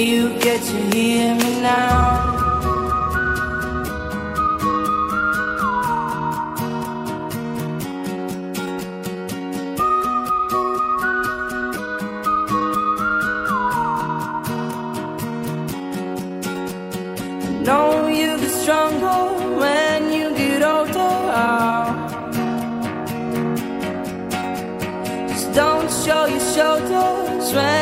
you get to hear me now. Know you get stronger when you get older. Just don't show your shoulders when.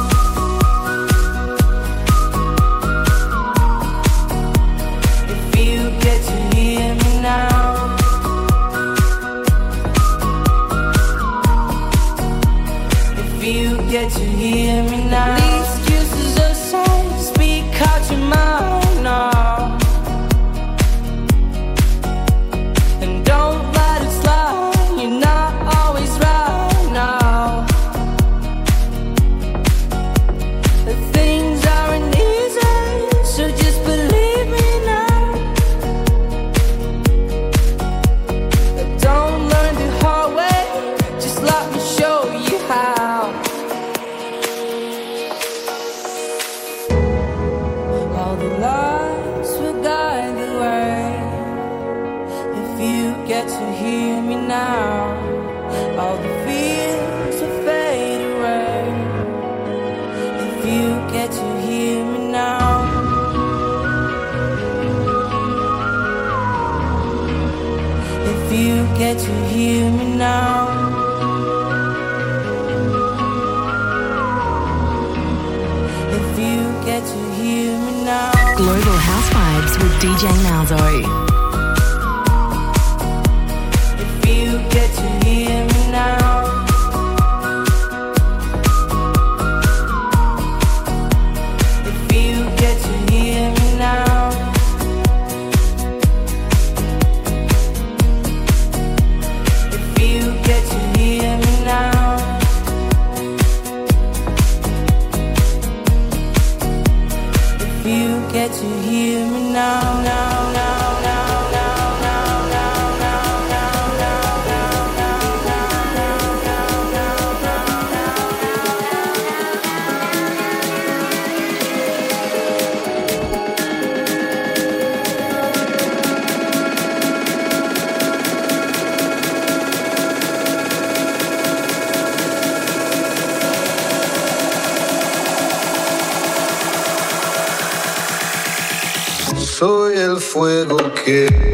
yeah.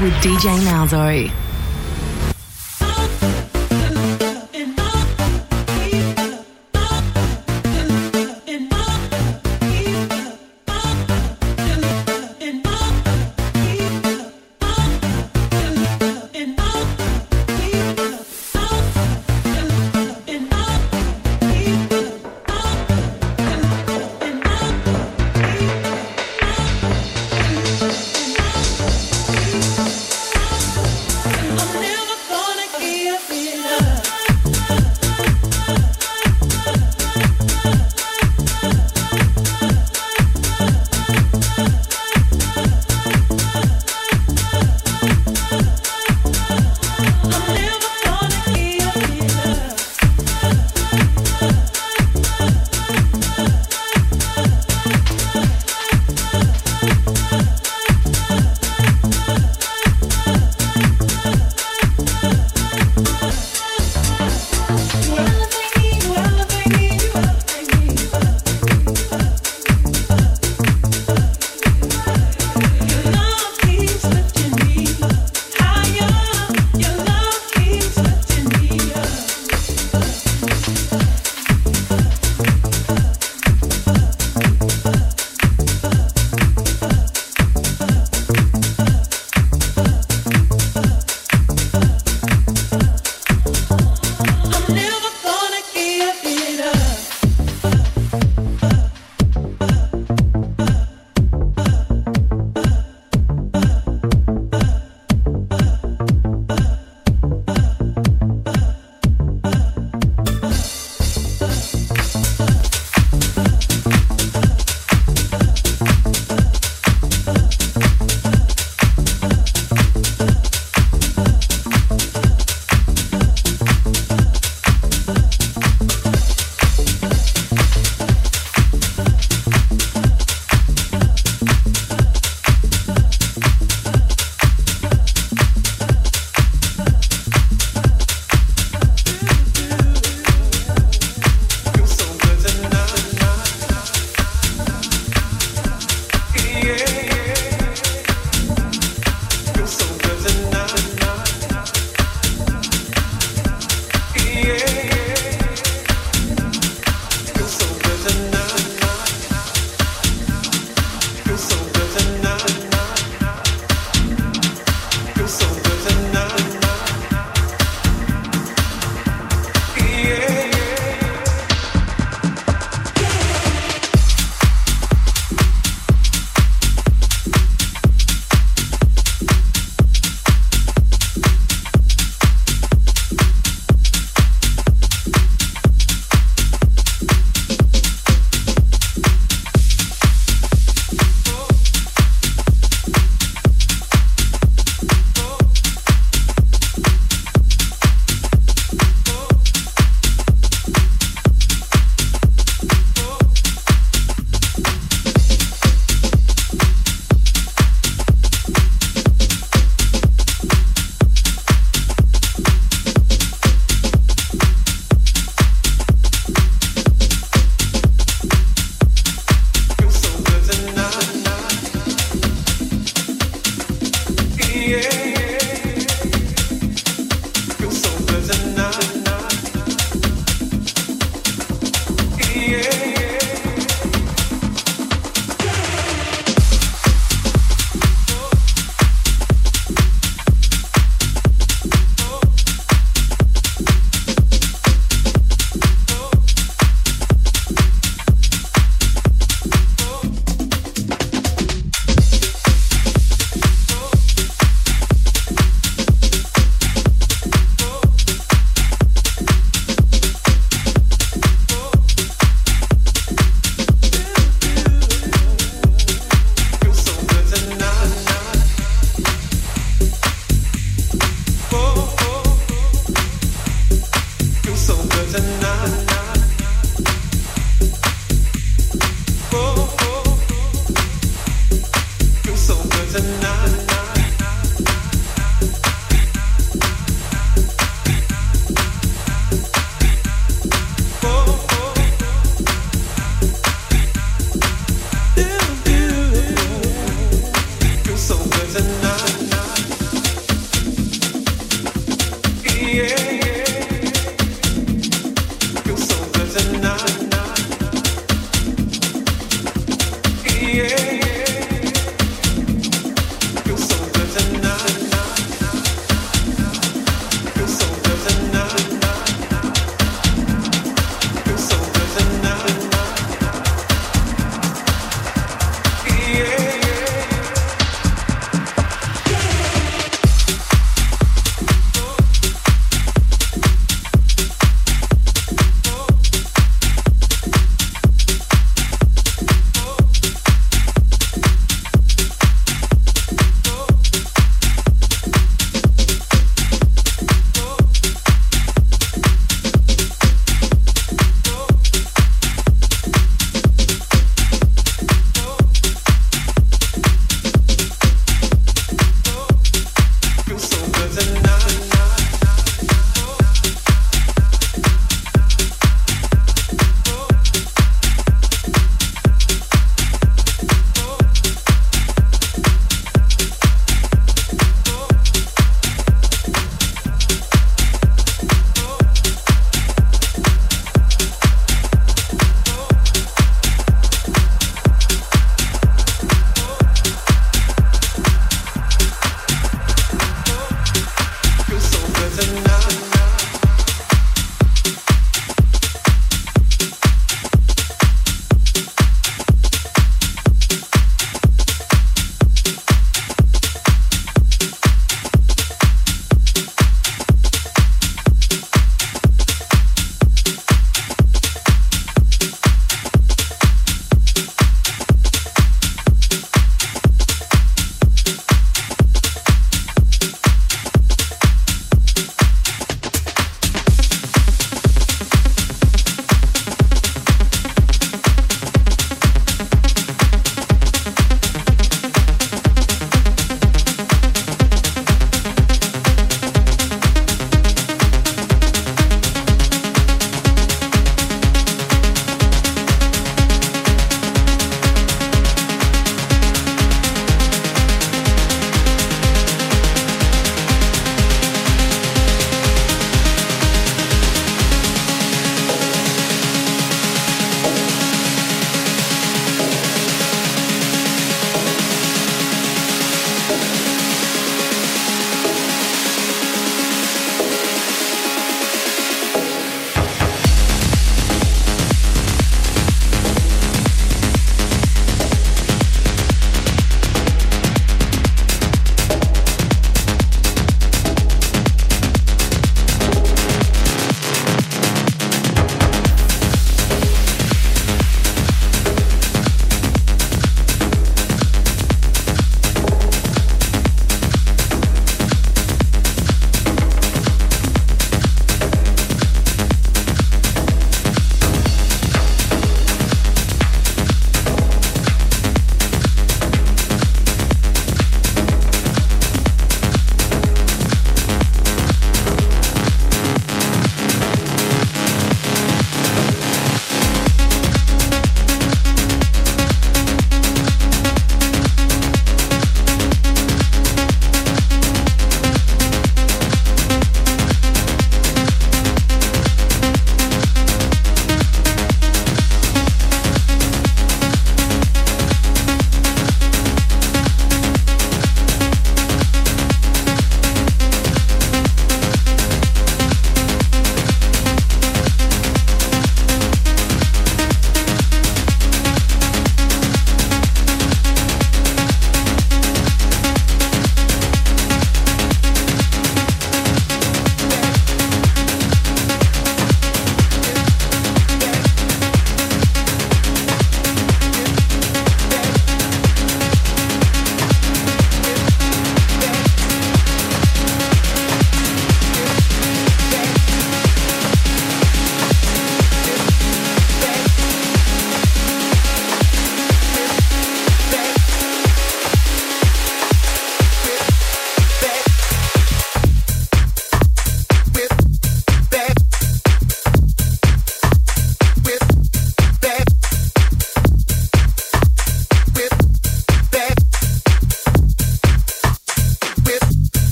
with DJ Malzo.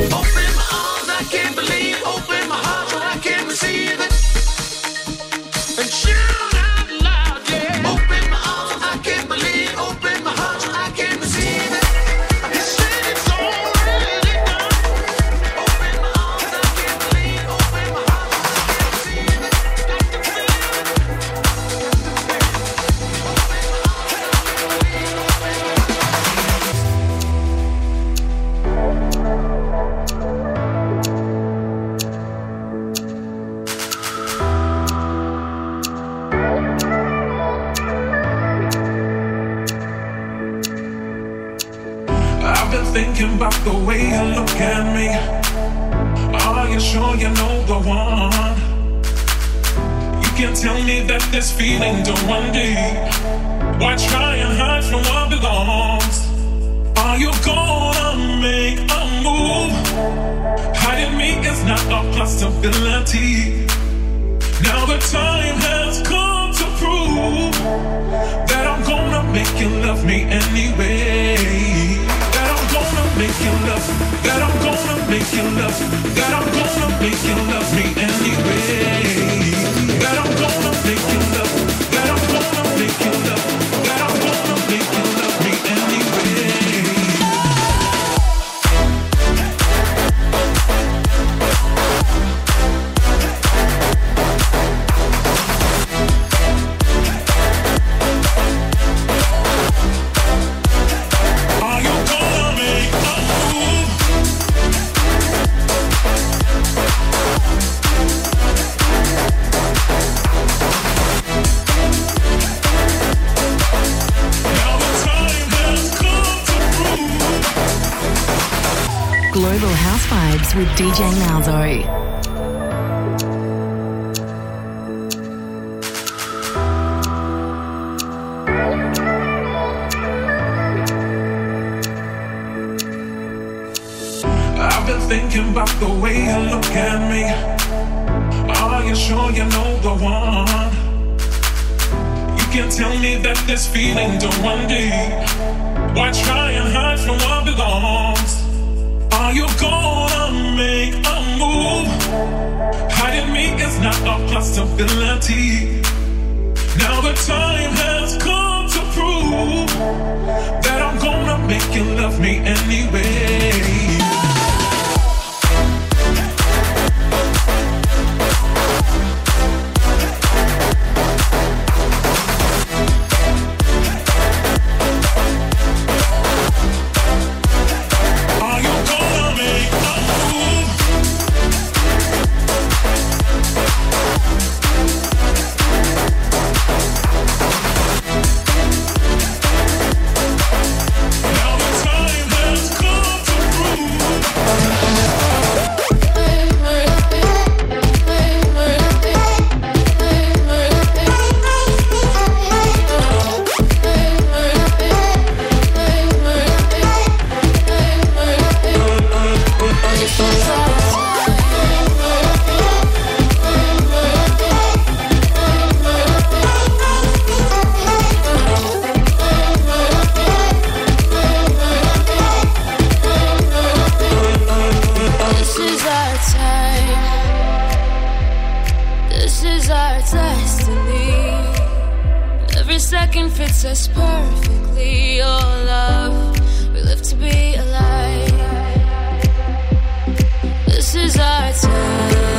Oh, Vibes with DJ Malzo. thinking about the way you look at me. Are you sure you know the one? You can tell me that this feeling don't one Why try and hide from what belongs? Are you gonna make a move? Hiding me is not a possibility. Now the time has come to prove that I'm gonna make you love me anyway. second fits us perfectly. Your love, we live to be alive. This is our time.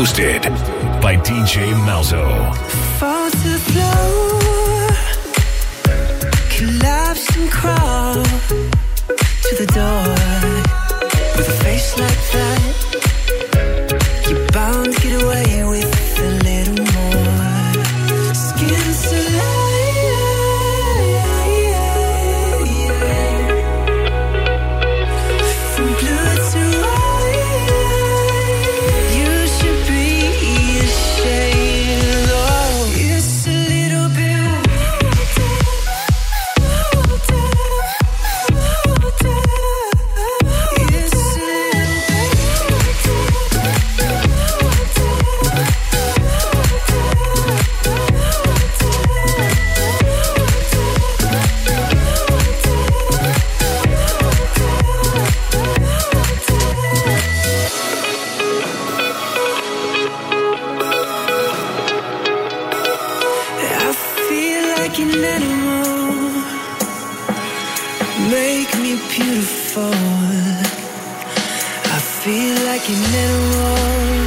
hosted by DJ Malzo. Fall to the floor, collapse and crawl. like an animal. Make me beautiful. I feel like an animal.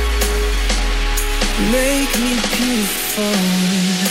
Make me beautiful.